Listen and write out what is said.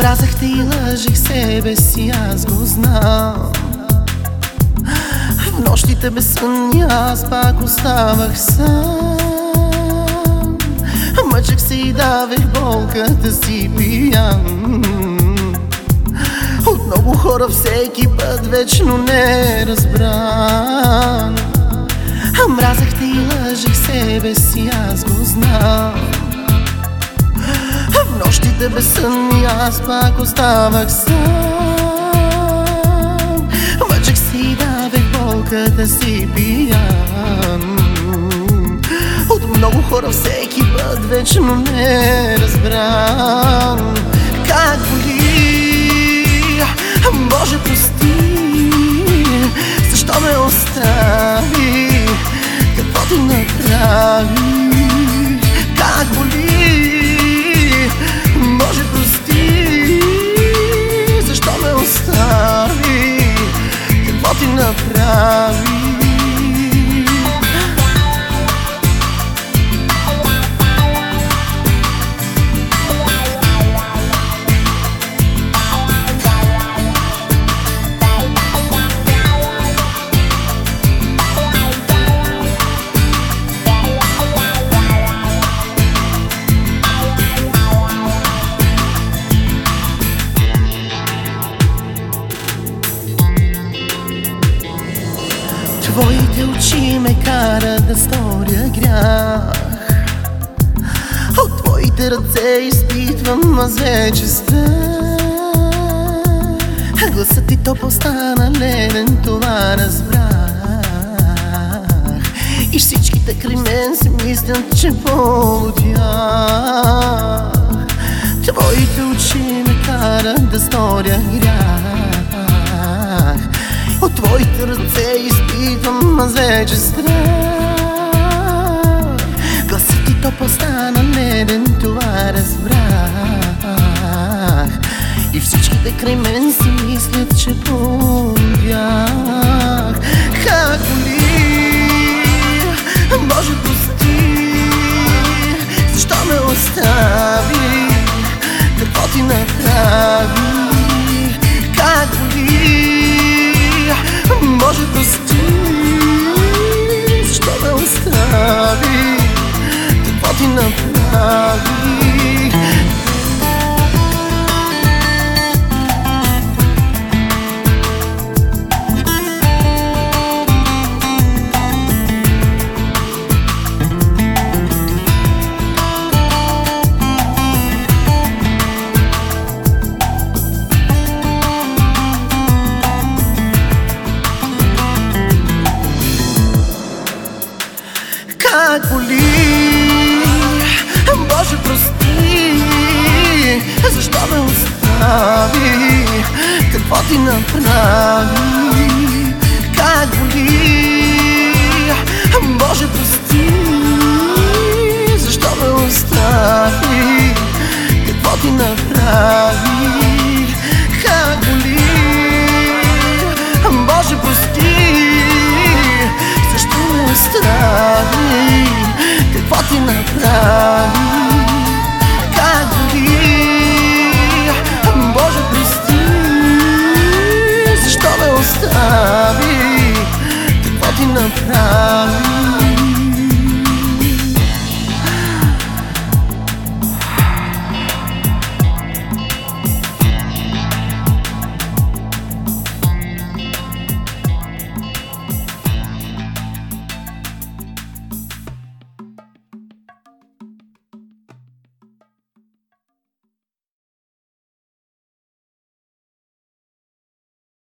Мразах те и лъжих себе си, аз го знам. В нощите без сън аз пак оставах сам. Мъчах се и давих болката си пиян. От много хора всеки път вечно не разбран Мразах те и лъжих себе си, аз го знам нощите без сън и аз пак оставах сам. Мъчах се и давих болката си пиян. От много хора всеки път вечно не разбран Как боли, Боже прости Защо ме остави, какво ти направи Твоите очи ме карат да сторя грях. От твоите ръце изпитвам аз вече Гласът ти топ остана леден, това разбрах. И всичките край мен си мислят, че полудях Твоите очи ме карат да сторя грях от твоите ръце изпитвам аз вече страх. Гласът ти топ остана леден, това разбрах. И всичките край мен си мислят, че помдях направи? как Защо ме остави. Какво ти направи? Как боли? Боже, прости. Защо ме остави? Какво ти направи না